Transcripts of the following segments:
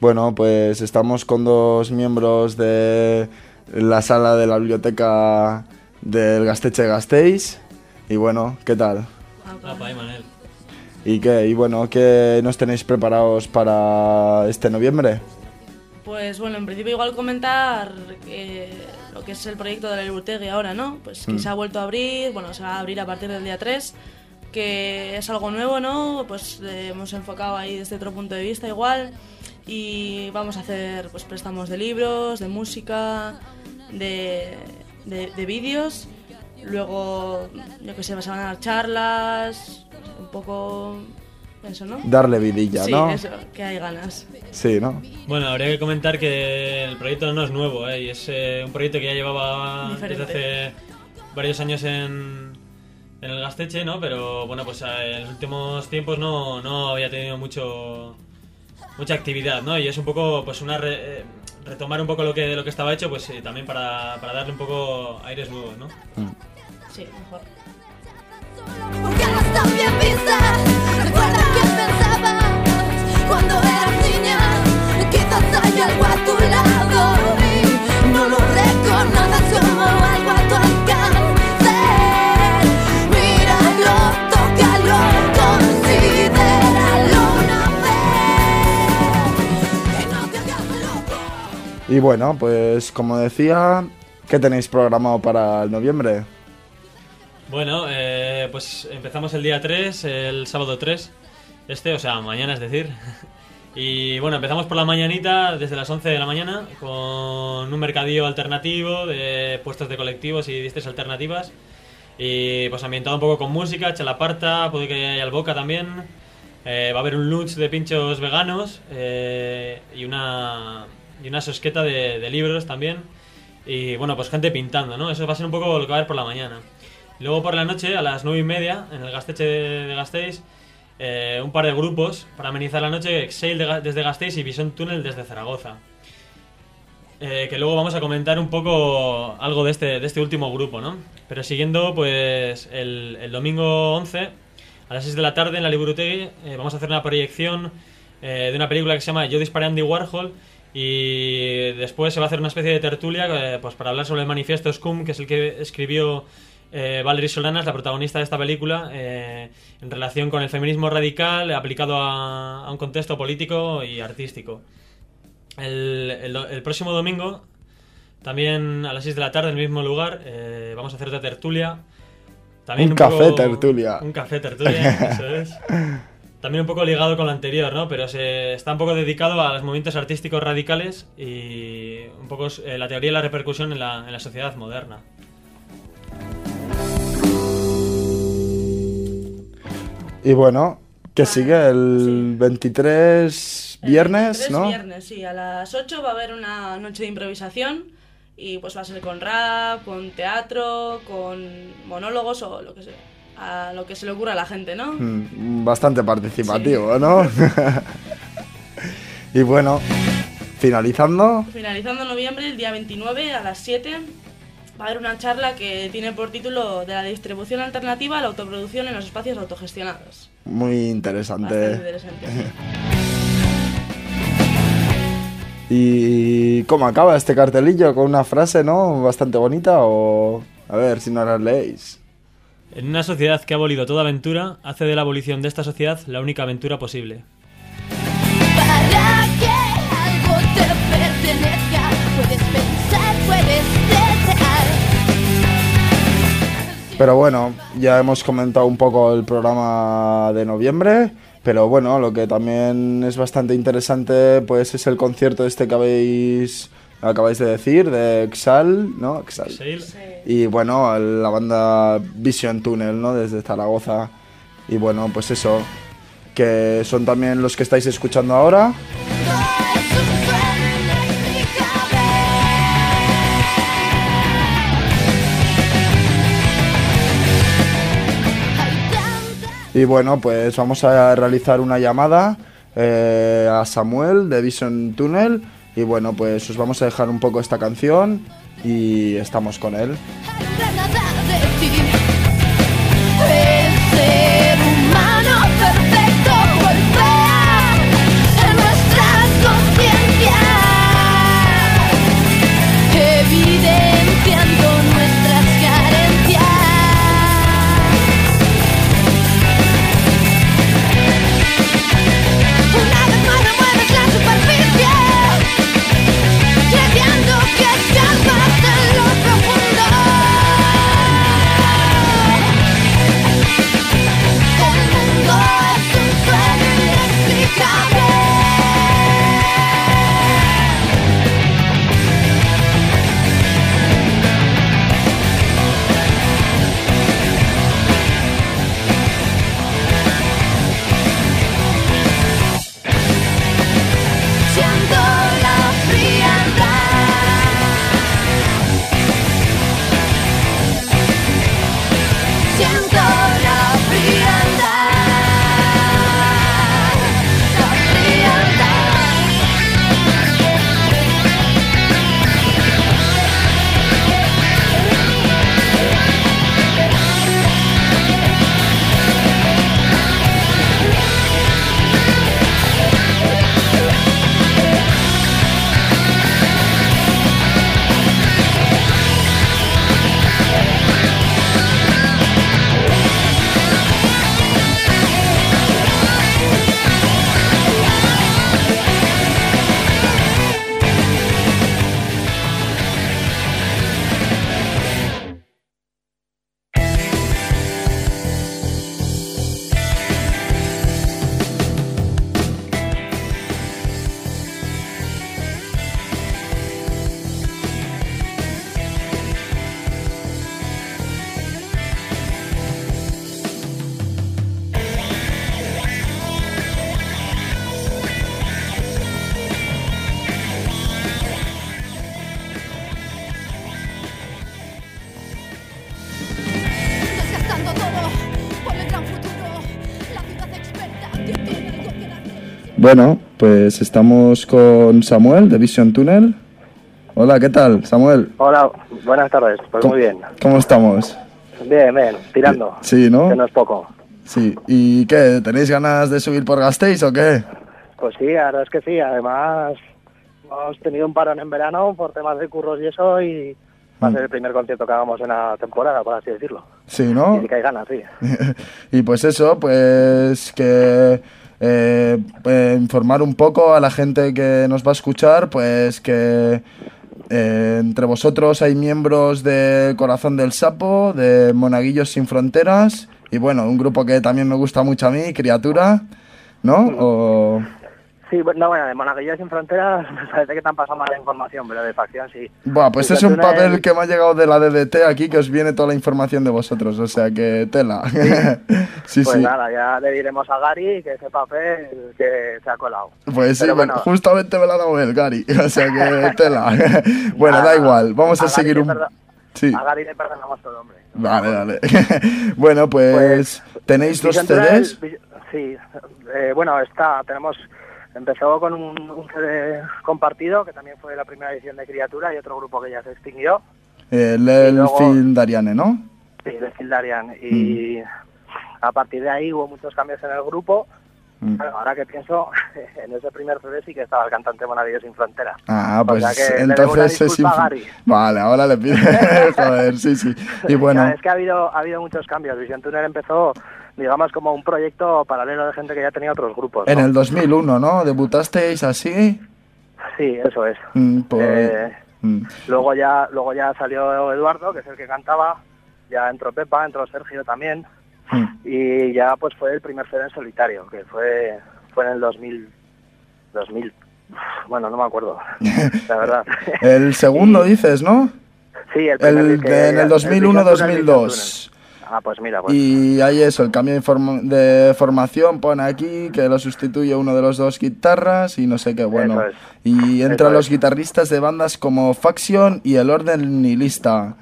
Bueno, pues estamos con dos miembros de la sala de la biblioteca del Gasteche Gasteiz. Y bueno, ¿qué tal? Apa, Manel. ¿Y qué? Y bueno, ¿qué nos tenéis preparados para este noviembre? Pues bueno, en principio igual comentar eh, lo que es el proyecto de la Liburtegui ahora, ¿no? Pues que Mm. se ha vuelto a abrir, bueno, se va a abrir a partir del día 3, que es algo nuevo, ¿no? Pues eh, hemos enfocado ahí desde otro punto de vista igual y vamos a hacer pues préstamos de libros, de música, de, de, de vídeos. Luego, yo que sé, se van a dar charlas, un poco eso, ¿no? Darle vidilla, sí, ¿no? eso, que hay ganas. Sí, ¿no? Bueno, habría que comentar que el proyecto no es nuevo, ¿eh? Y es eh, un proyecto que ya llevaba Diferente. desde hace varios años en, en el Gasteche, ¿no? Pero bueno, pues eh, en los últimos tiempos no, no había tenido mucho mucha actividad, ¿no? Y es un poco, pues una re- eh, retomar un poco lo que lo que estaba hecho, pues eh, también para, para darle un poco aires nuevos, ¿no? Sí, mejor. Y bueno, pues como decía, ¿qué tenéis programado para el noviembre? Bueno, eh, pues empezamos el día 3, el sábado 3, este, o sea, mañana es decir. Y bueno, empezamos por la mañanita, desde las 11 de la mañana, con un mercadillo alternativo de puestos de colectivos y distres alternativas. Y pues ambientado un poco con música, chalaparta, puede que haya alboca también. Eh, va a haber un lunch de pinchos veganos eh, y una y una sosqueta de, libros también. Y bueno, pues gente pintando, ¿no? Eso va a ser un poco lo que va a haber por la mañana. Luego por la noche, a las 9 y media, en el Gasteche de, Gasteiz, eh, un par de grupos para amenizar la noche, Exhale desde Gasteiz y Vision Tunnel desde Zaragoza. Eh, que luego vamos a comentar un poco algo de este, de este último grupo, ¿no? Pero siguiendo, pues el, domingo 11, a las 6 de la tarde en la Liburutegui, eh, vamos a hacer una proyección de una película que se llama Yo disparé a Andy Warhol y después se va a hacer una especie de tertulia eh, pues para hablar sobre el manifiesto Scum, que es el que escribió eh, Valerie Solanas, la protagonista de esta película, eh, en relación con el feminismo radical aplicado a, a un contexto político y artístico. El, el el próximo domingo, también a las 6 de la tarde, en el mismo lugar, eh, vamos a hacer otra tertulia. También Un café tertulia. Un café tertulia, eso es. También un poco ligado con lo anterior, ¿no? Pero se, está un poco dedicado a los movimientos artísticos radicales y un poco eh, la teoría y la repercusión en la, en la sociedad moderna. Y bueno, que sigue el 23 El viernes, 23 ¿no? viernes, sí. A las 8 va a haber una noche de improvisación y pues va a ser con rap, con teatro, con monólogos o lo que sea. A lo que se le ocurra a la gente, ¿no? Mm, Bastante participativo, ¿no? y bueno, finalizando, Finalizando noviembre, el día 29 a las 7, va a haber una charla que tiene por título de la distribución alternativa a la autoproducción en los espacios autogestionados. muy Bastante interesante. interesante. ¿Y cómo acaba este cartelillo? ¿Con una frase, no? Bastante bonita o... A ver si no la leéis. En una sociedad que ha abolido toda aventura, hace de la abolición de esta sociedad la única aventura posible. Para que algo te pertenezca, puedes pensar, puedes desear. Pero bueno, ya hemos comentado un poco el programa de noviembre, pero bueno, lo que también es bastante interesante pues es el concierto este que habéis acabáis de decir de Exal, ¿no? Exal. Exhale. Y bueno, la banda Vision Tunnel, ¿no? Desde Zaragoza. Y bueno, pues eso, que son también los que estáis escuchando ahora. Y bueno, pues vamos a realizar una llamada eh, a Samuel de Vision Tunnel. Y bueno, pues os vamos a dejar un poco esta canción y estamos con él. Bueno, pues estamos con Samuel de Vision Tunnel. Hola, ¿qué tal, Samuel? Hola, buenas tardes. Pues ¿Cómo- muy bien. ¿Cómo estamos? Bien, bien, tirando. Sí, ¿no? Que no es poco. Sí. ¿Y qué? ¿Tenéis ganas de subir por Gasteiz o qué? Pues sí, la verdad es que sí. Además, hemos tenido un parón en verano por temas de curros y eso y va a Mm. ser el primer concierto que hagamos en la temporada, por así decirlo. Sí, ¿no? Y que hay ganas, sí. y pues eso, pues que eh, informar un poco a la gente que nos va a escuchar, pues que eh, entre vosotros hay miembros de Corazón del Sapo, de Monaguillos Sin Fronteras, y bueno, un grupo que también me gusta mucho a mí, Criatura, ¿no? Sí, no, bueno, de Monaguillo sin Fronteras me parece que te han pasado mala información, pero de facción sí. Buah, pues Sí, es un papel es- que me ha llegado de la DDT aquí que os viene toda la información de vosotros, o sea que tela. sí, Pues sí. nada, ya le diremos a Gary que ese papel que se ha colado. Pues sí, Pero bueno, bueno. justamente me la ha dado él, Gary. O sea que tela. bueno, da igual, vamos a, seguir un... Sí, A Gary le perdonamos todo, hombre. vale, dale. bueno, pues, tenéis dos CDs. Sí, eh, bueno, está, tenemos, empezó con un, un CD compartido, que también fue la primera edición de Criatura, y otro grupo que ya se extinguió, El luego- Dariane, ¿no? sí, de Fildarian, y a partir de ahí hubo muchos cambios en el grupo. Mm. Bueno, ahora que pienso, en ese primer CD sí que estaba el cantante Monaguillo Sin Frontera. Ah, O pues sea que le debo una entonces es... inf-. Vale, ahora le pido... Joder, sí, sí. Y bueno, Ya, es que ha habido, ha habido muchos cambios. Vision Tunnel empezó, digamos, como un proyecto paralelo de gente que ya tenía otros grupos. en el 2001, ¿no? ¿Debutasteis así? Sí, eso es. Mm, pues... Eh, mm. Luego ya, luego ya salió Eduardo, que es el que cantaba, ya entró Pepa, entró Sergio también, Mm. y ya pues fue el primer CD en solitario, que fue, fue en el 2000, 2000, bueno, no me acuerdo, la verdad. El segundo Y- dices, ¿no? Sí, el primer El, de- en el Vision Tunnel, Vision 2001-2002. Ah, pues mira, pues Y hay eso, el cambio de, forma- de formación pone aquí que lo sustituye uno de los dos guitarras y no sé qué, bueno. Es. Y entran Eso los es. guitarristas de bandas como Faction y El Orden Nihilista.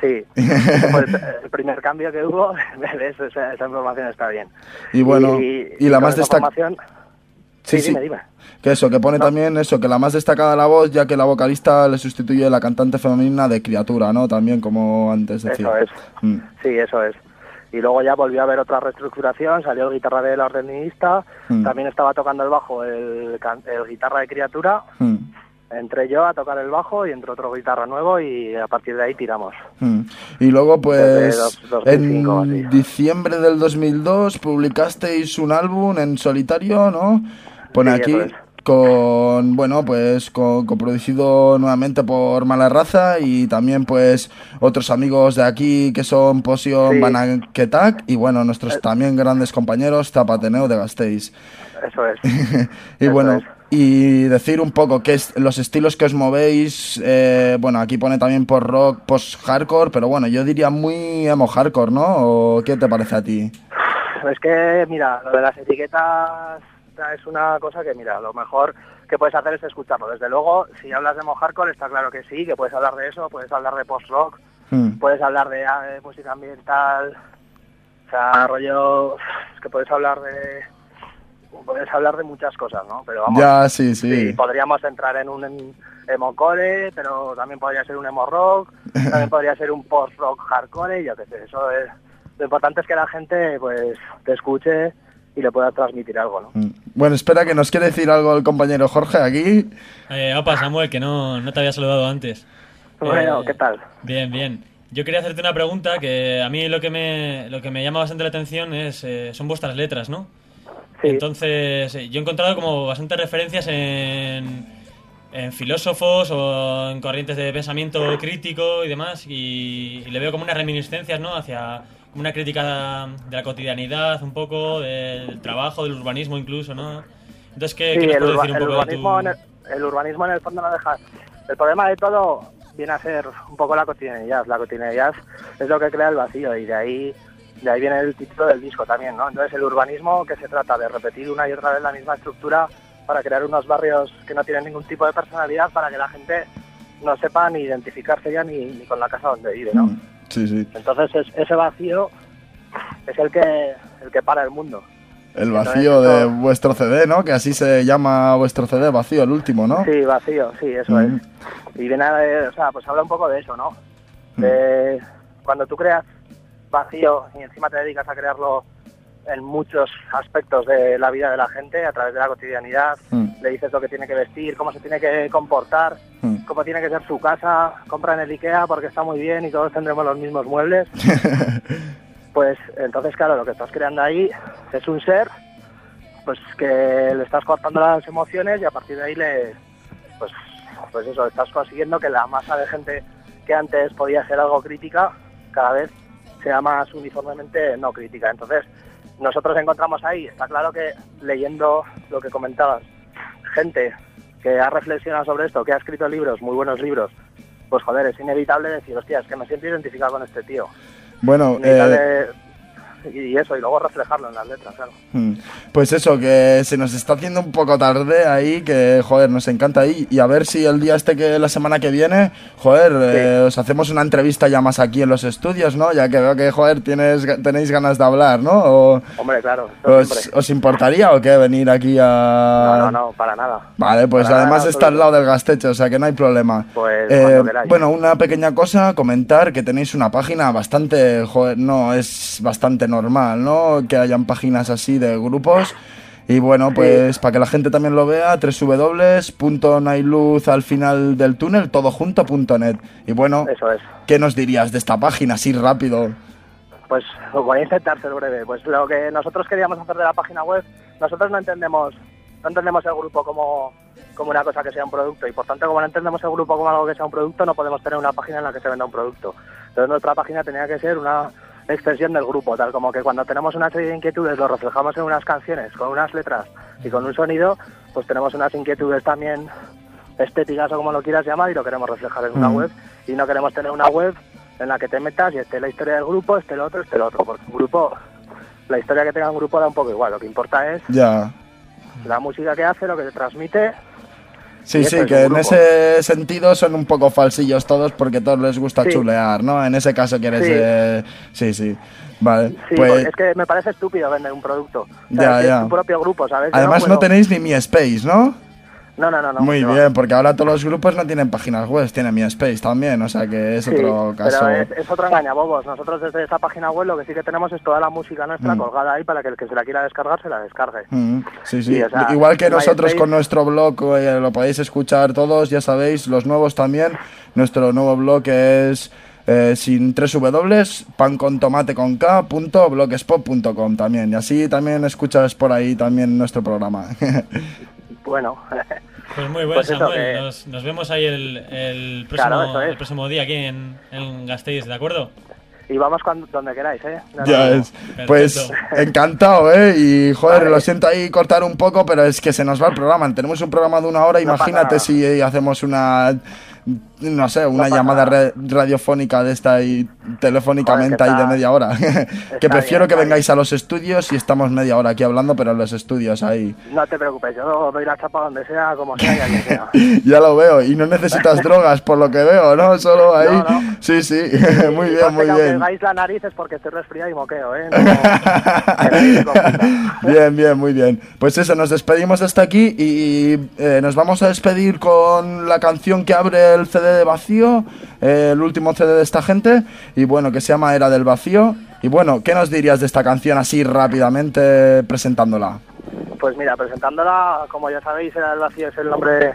sí, ese fue el, primer cambio que hubo, esa, esa información está bien. Y bueno, y, la con más esa destacada... Sí, Sí, dime, dime. Que eso, que pone también eso, que la más destacada la voz, ya que la vocalista le sustituye la cantante femenina de criatura, ¿no? También como antes decía. Eso es. Mm. Sí, eso es. Y luego ya volvió a haber otra reestructuración, salió el guitarra de la ordenista, Mm. también estaba tocando el bajo el, el guitarra de criatura, Mm. entré yo a tocar el bajo y entró otro guitarra nuevo y a partir de ahí tiramos. Mm. Y luego, pues, dos- 2005 en así. diciembre del 2002 publicasteis un álbum en solitario, ¿no? Pone Sí, aquí con, bueno, pues, con, coproducido nuevamente por Mala Raza y también, pues, otros amigos de aquí que son Posion, Sí. Eh. Y, bueno, nuestros también grandes compañeros Zapateneo de Gasteiz. Eso es. y Eso bueno, es. y decir un poco qué es los estilos que os movéis. eh, bueno, aquí pone también por rock, post hardcore, pero bueno, yo diría muy emo hardcore, ¿no? ¿O qué te parece a ti? Es que, mira, lo de las etiquetas es una cosa que, mira, lo mejor que puedes hacer es escucharlo. Desde luego, si hablas de hardcore está claro que sí, que puedes hablar de eso, puedes hablar de post-rock, Hmm. puedes hablar de, ah, de música ambiental, o sea, rollo, es que puedes hablar de puedes hablar de muchas cosas, ¿no? Pero vamos, Ya, sí, sí. sí, podríamos entrar en un em- emo core, pero también podría ser un emo rock, también podría ser un post rock hardcore, yo qué sé, eso es lo importante es que la gente pues te escuche y le pueda transmitir algo, ¿no? Mm. Bueno, espera, que nos quiere decir algo el compañero Jorge aquí. Eh, opa, Samuel, que no, no te había saludado antes. Bueno, Eh, ¿qué tal? Bien, bien. Yo quería hacerte una pregunta que a mí lo que me, lo que me llama bastante la atención es eh, son vuestras letras, ¿no? Sí. Entonces, eh, yo he encontrado como bastantes referencias en, en filósofos o en corrientes de pensamiento crítico y demás, y, y le veo como unas reminiscencias, ¿no? Hacia una crítica de la cotidianidad, un poco, del trabajo, del urbanismo incluso, ¿no? Entonces, ¿qué, Sí, qué nos el, urba- decir un el poco de tu- urbanismo en el, el urbanismo en el fondo no deja. El problema de todo viene a ser un poco la cotidianidad. La cotidianidad es lo que crea el vacío y de ahí de ahí viene el título del disco también, ¿no? Entonces el urbanismo que se trata de repetir una y otra vez la misma estructura para crear unos barrios que no tienen ningún tipo de personalidad para que la gente no sepa ni identificarse ya ni, ni con la casa donde vive, ¿no? Sí, sí. Entonces es- ese vacío es el que el que para el mundo. El vacío Entonces, de eso- vuestro CD, ¿no? Que así se llama vuestro CD, vacío, el último, ¿no? Sí, vacío, sí, eso Mm. es. Y viene a o sea, pues habla un poco de eso, ¿no? Mm. De cuando tú creas vacío y encima te dedicas a crearlo en muchos aspectos de la vida de la gente, a través de la cotidianidad, Mm. le dices lo que tiene que vestir, cómo se tiene que comportar, Mm. Cómo tiene que ser su casa, compra en el Ikea porque está muy bien y todos tendremos los mismos muebles. Pues entonces, claro, lo que estás creando ahí es un ser pues que le estás cortando las emociones y a partir de ahí le pues pues eso, estás consiguiendo que la masa de gente que antes podía ser algo crítica cada vez sea más uniformemente no crítica. Entonces, nosotros encontramos ahí, está claro que leyendo lo que comentabas, gente que ha reflexionado sobre esto, que ha escrito libros, muy buenos libros, pues joder, es inevitable decir, hostia, es que me siento identificado con este tío. Bueno, eh, y eso, y luego reflejarlo en las letras, claro. Mm. Pues eso, que se nos está haciendo un poco tarde ahí, que joder, nos encanta ahí. Y a ver si el día este que la semana que viene, joder, eh, os hacemos una entrevista ya más aquí en los estudios, ¿no? Ya que veo que, joder, tienes, tenéis ganas de hablar, ¿no? O, Hombre, claro, os. ¿Os importaría o qué venir aquí a...? No, no, no, para nada. Vale, pues Para además nada, está al lado del gastecho, o sea que no hay problema. Pues, Eh, bueno, una pequeña cosa, comentar que tenéis una página bastante, joder, no, es bastante normal, ¿no? Que hayan páginas así de grupos. Y bueno, pues para que la gente también lo vea, www.nailuz al final del túnel, todo junto, punto net. Y bueno, Eso es. ¿qué nos dirías de esta página así rápido? Pues voy a intentar ser breve. Pues lo que nosotros queríamos hacer de la página web, nosotros no entendemos, no entendemos el grupo como, como una cosa que sea un producto y por tanto como no entendemos el grupo como algo que sea un producto, no podemos tener una página en la que se venda un producto. Entonces nuestra página tenía que ser una extensión del grupo, tal como que cuando tenemos una serie de inquietudes lo reflejamos en unas canciones, con unas letras y con un sonido, pues tenemos unas inquietudes también estéticas o como lo quieras llamar y lo queremos reflejar en una Mm. web y no queremos tener una web en la que te metas y esté la historia del grupo, esté el otro, esté el otro, porque un grupo, la historia que tenga un grupo da un poco igual, lo que importa es Ya. la música que hace, lo que te transmite, Sí, Y sí, que en ese sentido son un poco falsillos todos porque a todos les gusta Sí. chulear, ¿no? En ese caso quieres... Sí. eh, sí, sí. Vale, sí, pues... es que me parece estúpido vender un producto. O sea, Ya, ya. Es tu propio grupo, Además no puedo- tenéis ni mi space, ¿no? No, no, no. no Muy no. bien, porque ahora todos los grupos no tienen páginas web, tienen mi space también, o sea que es Sí, otro caso. Pero es, es otro engañabobos. Nosotros desde esa página web lo que sí que tenemos es toda la música nuestra Mm. colgada ahí para que el que se la quiera descargar se la descargue. Mm, sí, sí. Sí, o sea, Igual que nosotros MySpace- con nuestro blog, eh, lo podéis escuchar todos, ya sabéis, los nuevos también. Nuestro nuevo blog es eh, sin tres w, pan con tomate con k, punto blogspot.com también. Y así también escuchas por ahí también nuestro programa. Bueno, Pues muy buen, Pues eso, Samuel. que- Nos, nos vemos ahí el, el, próximo, Claro, eso es. el próximo día aquí en, en Gasteiz, ¿de acuerdo? y vamos cuando, donde queráis, ¿eh? No, ya no, no. es. Pues encantado, ¿eh? Y joder, Vale. lo siento ahí cortar un poco, pero es que se nos va el programa. Tenemos un programa de una hora, imagínate si hacemos una no sé, una llamada radiofónica de esta y telefónicamente que ahí de media hora. que prefiero bien, que vengáis a los estudios y estamos media hora aquí hablando, pero en los estudios ahí. No te preocupes, yo doy la chapa donde sea, como sea y a quien sea. ya lo veo, y no necesitas drogas por lo que veo, ¿no? Solo ahí. No, no. Sí, sí, muy Y bien, conste muy que bien. hagáis la nariz es porque estoy resfriado y moqueo, ¿eh? Que. Bien, bien, muy bien. Pues eso, nos despedimos hasta aquí y eh, nos vamos a despedir con la canción que abre el CD de Vacío, eh, el último CD de esta gente, y bueno, que se llama Era del Vacío. Y bueno, ¿qué nos dirías de esta canción así rápidamente presentándola? Pues mira, presentándola, como ya sabéis, Era del Vacío es el nombre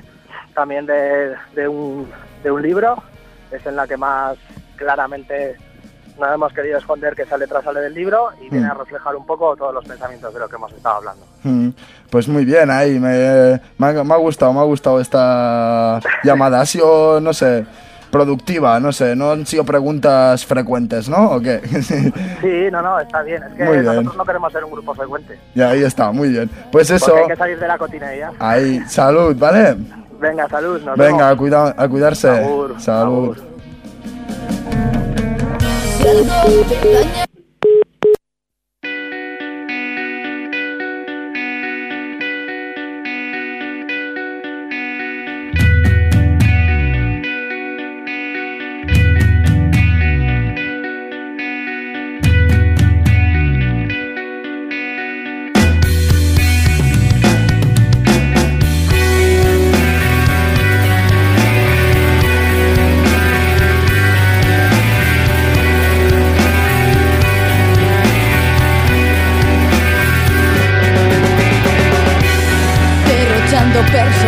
también de, de un, de un libro. Es en la que más claramente no hemos querido esconder que esa letra sale del libro y viene Mm. a reflejar un poco todos los pensamientos de lo que hemos estado hablando. Mm, Pues muy bien, ahí me, me, ha, me ha gustado, me ha gustado esta llamada. Ha sido, no sé, productiva, no sé, no han sido preguntas frecuentes, ¿no? ¿O qué? Sí, no, no, está bien. Es que bien. nosotros no queremos ser un grupo frecuente. y ahí está, muy bien. Pues eso, Porque hay que salir de la cotidianidad. ahí, salud, ¿vale? Venga, salud. Nos Venga, a, vemos. cuida- a cuidarse. Salud. agur. Si algo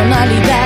personalidad.